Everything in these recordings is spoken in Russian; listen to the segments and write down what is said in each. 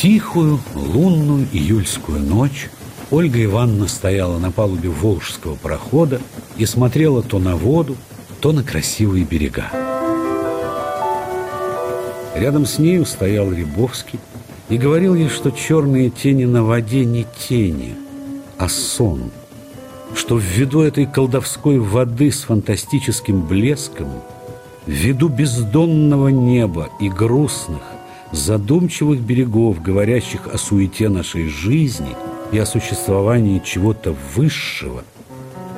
тихую лунную июльскую ночь Ольга Ивановна стояла на палубе Волжского парохода и смотрела то на воду, то на красивые берега. Рядом с нею стоял Рябовский и говорил ей, что черные тени на воде не тени, а сон, что ввиду этой колдовской воды с фантастическим блеском, ввиду бездонного неба и грустных, задумчивых берегов, говорящих о суете нашей жизни и о существовании чего-то высшего,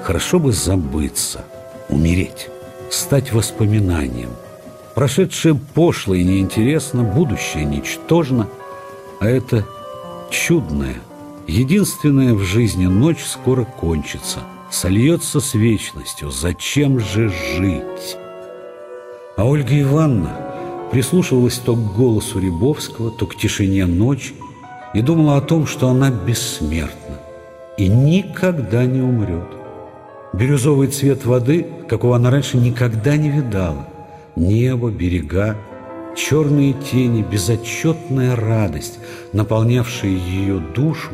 хорошо бы забыться, умереть, стать воспоминанием. Прошедшее пошло и неинтересно, будущее ничтожно, а это чудное, единственная в жизни ночь скоро кончится, сольется с вечностью. Зачем же жить? А Ольга Ивановна прислушивалась то к голосу Рябовского, то к тишине ночи и думала о том, что она бессмертна и никогда не умрет. Бирюзовый цвет воды, какого она раньше никогда не видала, небо, берега, черные тени, безотчетная радость, наполнявшая ее душу,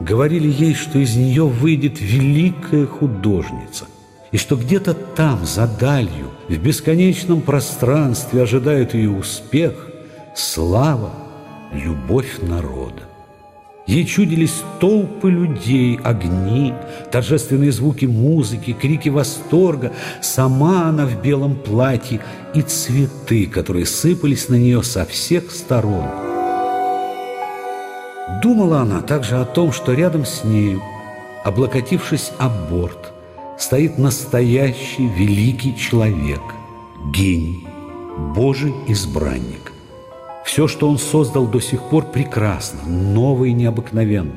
говорили ей, что из нее выйдет великая художница, и что где-то там, за далью, в бесконечном пространстве ожидает ее успех, слава, любовь народа. Ей чудились толпы людей, огни, торжественные звуки музыки, крики восторга, сама она в белом платье и цветы, которые сыпались на нее со всех сторон. Думала она также о том, что рядом с нею, облокотившись о борт, стоит настоящий великий человек, гений, Божий избранник. Все, что он создал до сих пор, прекрасно, ново и необыкновенно.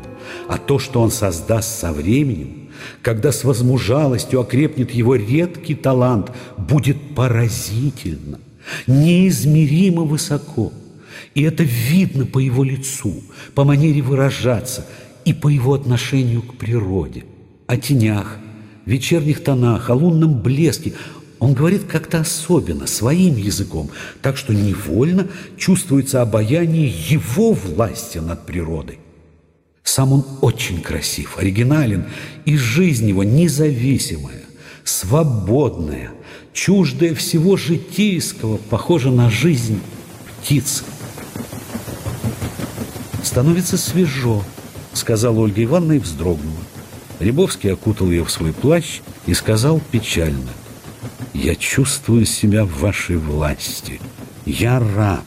А то, что он создаст со временем, когда с возмужалостью окрепнет его редкий талант, будет поразительно, неизмеримо высоко. И это видно по его лицу, по манере выражаться и по его отношению к природе. О тенях – вечерних тонах, о лунном блеске. Он говорит как-то особенно, своим языком, так что невольно чувствуется обаяние его власти над природой. Сам он очень красив, оригинален, и жизнь его независимая, свободная, чуждая всего житейского, похожа на жизнь птицы. «Становится свежо», — сказала Ольга Ивановна и вздрогнула. Рябовский окутал ее в свой плащ и сказал печально, «Я чувствую себя в вашей власти. Я раб.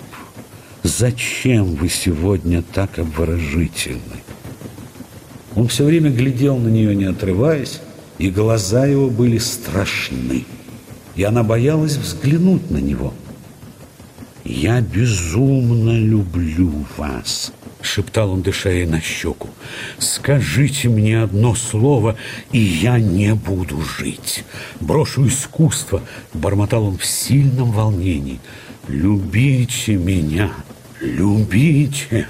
Зачем вы сегодня так обворожительны?» Он все время глядел на нее, не отрываясь, и глаза его были страшны, и она боялась взглянуть на него. «Я безумно люблю вас», — шептал он, дыша ей на щеку. «Скажите мне одно слово, и я не буду жить. Брошу искусство», — бормотал он в сильном волнении. «Любите меня, любите».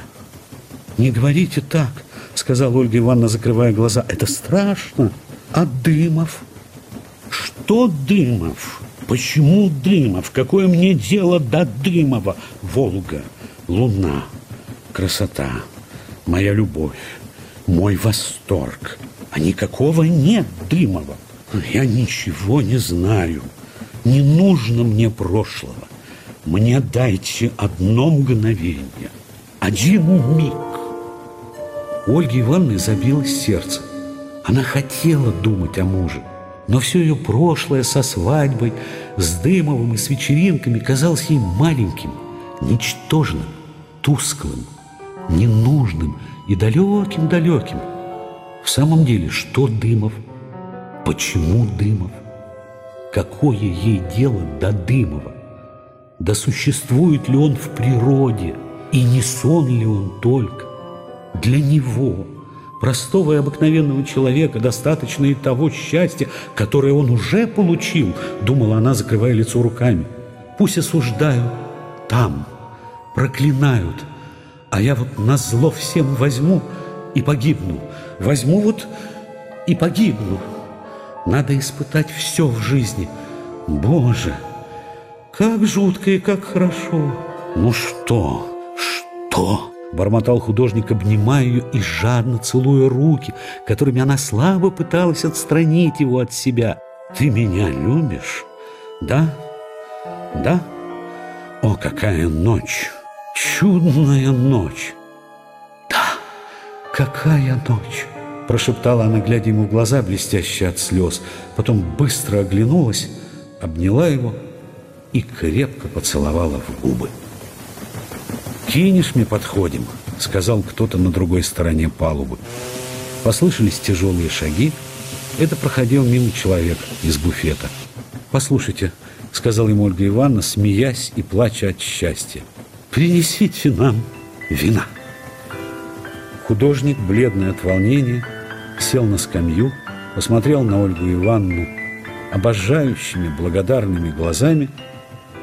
«Не говорите так», — сказала Ольга Ивановна, закрывая глаза. «Это страшно. А Дымов?» «Что Дымов? Почему Дымов? Какое мне дело до Дымова? Волга, луна» красота, моя любовь, мой восторг. А никакого нет Дымова. Я ничего не знаю. Не нужно мне прошлого. Мне дайте одно мгновение, один миг. У Ольги Ивановны забилось сердце. Она хотела думать о муже, но все ее прошлое со свадьбой, с Дымовым и с вечеринками казалось ей маленьким, ничтожным, тусклым ненужным и далеким-далеким. В самом деле, что Дымов? Почему Дымов? Какое ей дело до Дымова? Да существует ли он в природе? И не сон ли он только? Для него, простого и обыкновенного человека, достаточно и того счастья, которое он уже получил, думала она, закрывая лицо руками. Пусть осуждают там, проклинают, а я вот на зло всем возьму и погибну. Возьму вот и погибну. Надо испытать все в жизни. Боже, как жутко и как хорошо. Ну что, что? Бормотал художник, обнимая ее и жадно целуя руки, которыми она слабо пыталась отстранить его от себя. «Ты меня любишь? Да? Да? О, какая ночь! Чудная ночь!» «Да, какая ночь!» Прошептала она, глядя ему в глаза, блестящие от слез. Потом быстро оглянулась, обняла его и крепко поцеловала в губы. «Кинешь мне подходим», — сказал кто-то на другой стороне палубы. Послышались тяжелые шаги. Это проходил мимо человек из буфета. «Послушайте», — сказал ему Ольга Ивановна, смеясь и плача от счастья, «принесите нам вина». Художник, бледный от волнения, сел на скамью, посмотрел на Ольгу Ивановну обожающими, благодарными глазами,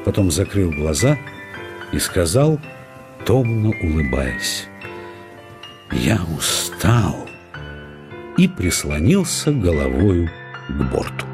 потом закрыл глаза и сказал томно улыбаясь. «Я устал» и прислонился головою к борту.